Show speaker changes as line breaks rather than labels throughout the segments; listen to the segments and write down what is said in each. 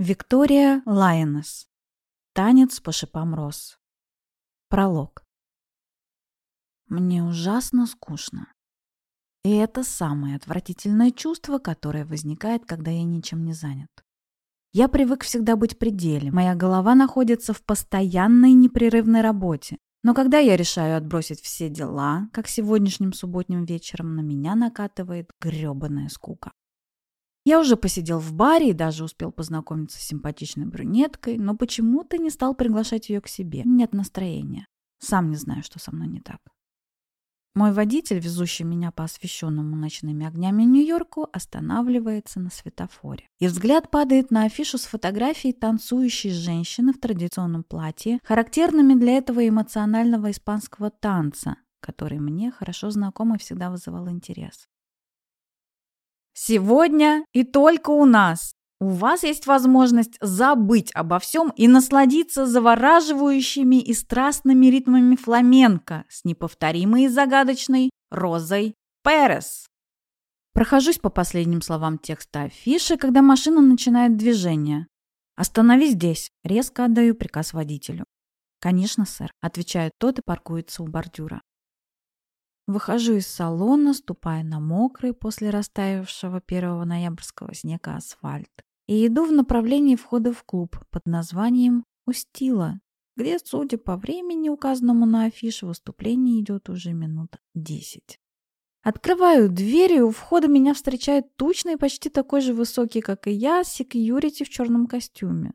Виктория Лайонес. Танец по шипам роз. Пролог. Мне ужасно скучно. И это самое отвратительное чувство, которое возникает, когда я ничем не занят. Я привык всегда быть при деле. Моя голова находится в постоянной непрерывной работе. Но когда я решаю отбросить все дела, как сегодняшним субботним вечером, на меня накатывает грёбаная скука. Я уже посидел в баре и даже успел познакомиться с симпатичной брюнеткой, но почему-то не стал приглашать ее к себе. Нет настроения. Сам не знаю, что со мной не так. Мой водитель, везущий меня по освещенному ночными огнями Нью-Йорку, останавливается на светофоре. И взгляд падает на афишу с фотографией танцующей женщины в традиционном платье, характерными для этого эмоционального испанского танца, который мне хорошо знаком и всегда вызывал интерес. Сегодня и только у нас. У вас есть возможность забыть обо всем и насладиться завораживающими и страстными ритмами фламенко с неповторимой и загадочной Розой Перес. Прохожусь по последним словам текста афиши, когда машина начинает движение. «Останови здесь!» – резко отдаю приказ водителю. «Конечно, сэр», – отвечает тот и паркуется у бордюра. Выхожу из салона, ступая на мокрый после растаявшего 1 ноябрьского снега асфальт, и иду в направлении входа в клуб под названием «Устила», где, судя по времени, указанному на афише, выступление идет уже минут десять. Открываю дверь, и у входа меня встречает тучный, почти такой же высокий, как и я, секьюрити в черном костюме.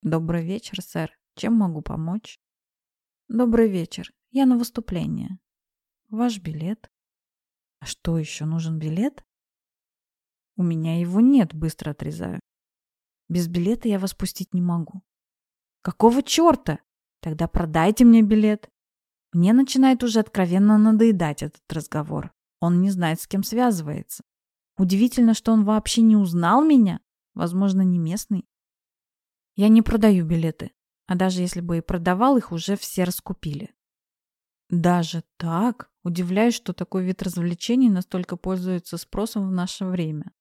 «Добрый вечер, сэр. Чем могу помочь?» «Добрый вечер. Я на выступление». Ваш билет. А что еще, нужен билет? У меня его нет, быстро отрезаю. Без билета я вас пустить не могу. Какого черта? Тогда продайте мне билет. Мне начинает уже откровенно надоедать этот разговор. Он не знает, с кем связывается. Удивительно, что он вообще не узнал меня. Возможно, не местный. Я не продаю билеты. А даже если бы и продавал, их уже все раскупили. Даже так? Удивляюсь, что такой вид развлечений настолько пользуется спросом в наше время.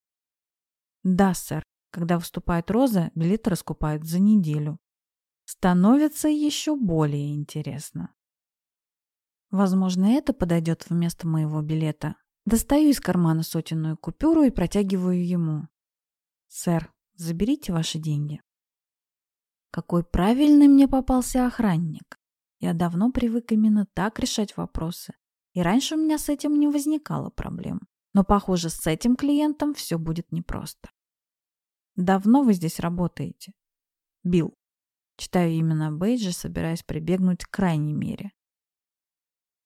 Да, сэр. Когда выступает Роза, билеты раскупают за неделю. Становится еще более интересно. Возможно, это подойдет вместо моего билета. Достаю из кармана сотенную купюру и протягиваю ему. Сэр, заберите ваши деньги. Какой правильный мне попался охранник. Я давно привык именно так решать вопросы. И раньше у меня с этим не возникало проблем. Но, похоже, с этим клиентом все будет непросто. Давно вы здесь работаете? Билл. Читаю именно бейджи, собираясь прибегнуть к крайней мере.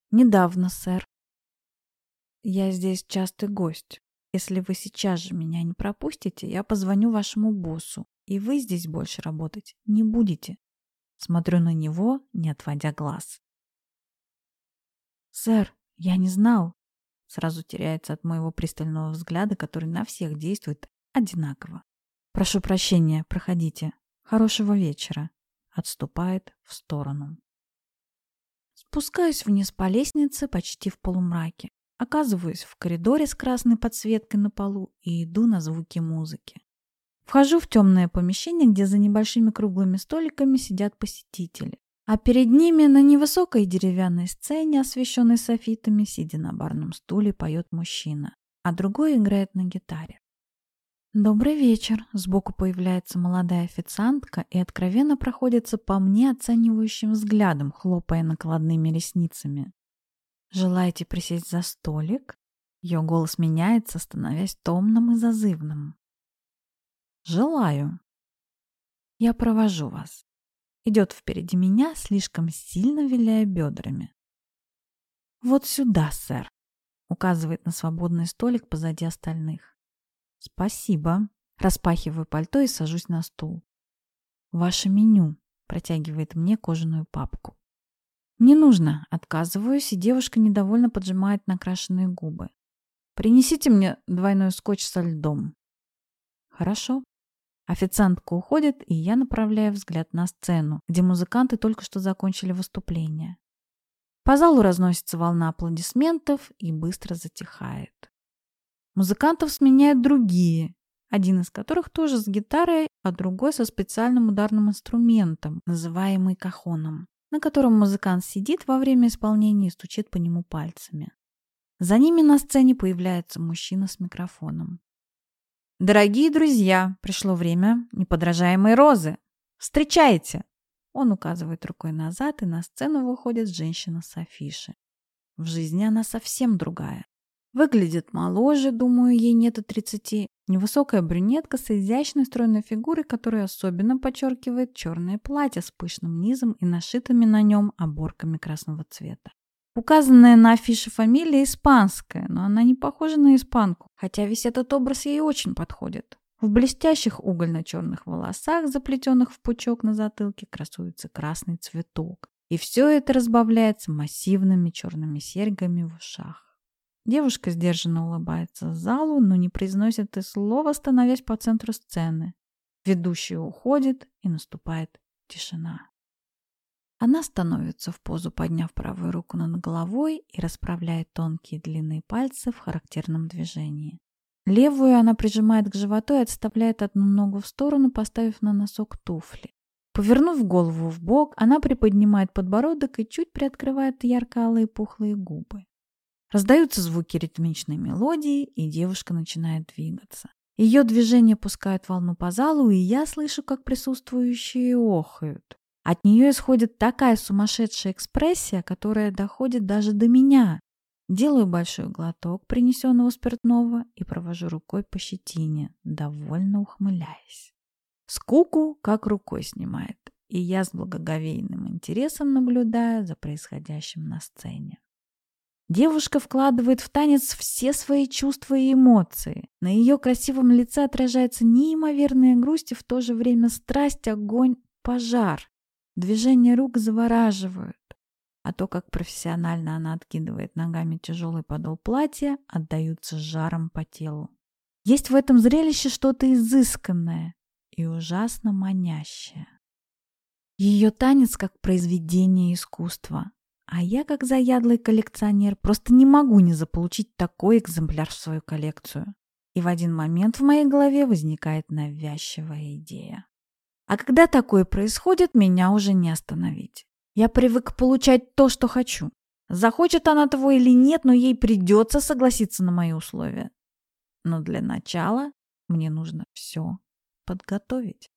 Недавно, сэр. Я здесь частый гость. Если вы сейчас же меня не пропустите, я позвоню вашему боссу, и вы здесь больше работать не будете. Смотрю на него, не отводя глаз. «Сэр, я не знал!» Сразу теряется от моего пристального взгляда, который на всех действует одинаково. «Прошу прощения, проходите. Хорошего вечера!» Отступает в сторону. Спускаюсь вниз по лестнице почти в полумраке. Оказываюсь в коридоре с красной подсветкой на полу и иду на звуки музыки. Вхожу в темное помещение, где за небольшими круглыми столиками сидят посетители. А перед ними на невысокой деревянной сцене, освещенной софитами, сидя на барном стуле, поет мужчина, а другой играет на гитаре. «Добрый вечер!» Сбоку появляется молодая официантка и откровенно проходится по мне оценивающим взглядом, хлопая накладными ресницами. «Желаете присесть за столик?» Ее голос меняется, становясь томным и зазывным. Желаю. Я провожу вас. Идет впереди меня, слишком сильно виляя бедрами. Вот сюда, сэр. Указывает на свободный столик позади остальных. Спасибо. Распахиваю пальто и сажусь на стул. Ваше меню. Протягивает мне кожаную папку. Не нужно. Отказываюсь, и девушка недовольно поджимает накрашенные губы. Принесите мне двойной скотч со льдом. Хорошо. Официантка уходит, и я направляю взгляд на сцену, где музыканты только что закончили выступление. По залу разносится волна аплодисментов и быстро затихает. Музыкантов сменяют другие, один из которых тоже с гитарой, а другой со специальным ударным инструментом, называемый кахоном, на котором музыкант сидит во время исполнения и стучит по нему пальцами. За ними на сцене появляется мужчина с микрофоном. «Дорогие друзья, пришло время неподражаемой розы. Встречайте!» Он указывает рукой назад, и на сцену выходит женщина с афиши. В жизни она совсем другая. Выглядит моложе, думаю, ей нет и тридцати. Невысокая брюнетка с изящной стройной фигурой, которая особенно подчеркивает черное платье с пышным низом и нашитыми на нем оборками красного цвета. Указанная на афише фамилия испанская, но она не похожа на испанку, хотя весь этот образ ей очень подходит. В блестящих угольно-черных волосах, заплетенных в пучок на затылке, красуется красный цветок. И все это разбавляется массивными черными серьгами в ушах. Девушка сдержанно улыбается залу, но не произносит и слова, становясь по центру сцены. Ведущий уходит, и наступает тишина. Она становится в позу, подняв правую руку над головой и расправляет тонкие длинные пальцы в характерном движении. Левую она прижимает к животу и отставляет одну ногу в сторону, поставив на носок туфли. Повернув голову в бок, она приподнимает подбородок и чуть приоткрывает ярко-алые пухлые губы. Раздаются звуки ритмичной мелодии, и девушка начинает двигаться. Ее движение пускает волну по залу, и я слышу, как присутствующие охают. От нее исходит такая сумасшедшая экспрессия, которая доходит даже до меня. Делаю большой глоток принесенного спиртного и провожу рукой по щетине, довольно ухмыляясь. Скуку как рукой снимает, и я с благоговейным интересом наблюдаю за происходящим на сцене. Девушка вкладывает в танец все свои чувства и эмоции. На ее красивом лице отражается неимоверная грусть и в то же время страсть, огонь, пожар. Движения рук завораживают, а то, как профессионально она откидывает ногами тяжелый подол платья, отдаются жаром по телу. Есть в этом зрелище что-то изысканное и ужасно манящее. Ее танец как произведение искусства, а я, как заядлый коллекционер, просто не могу не заполучить такой экземпляр в свою коллекцию. И в один момент в моей голове возникает навязчивая идея. А когда такое происходит, меня уже не остановить. Я привык получать то, что хочу. Захочет она того или нет, но ей придется согласиться на мои условия. Но для начала мне нужно все подготовить.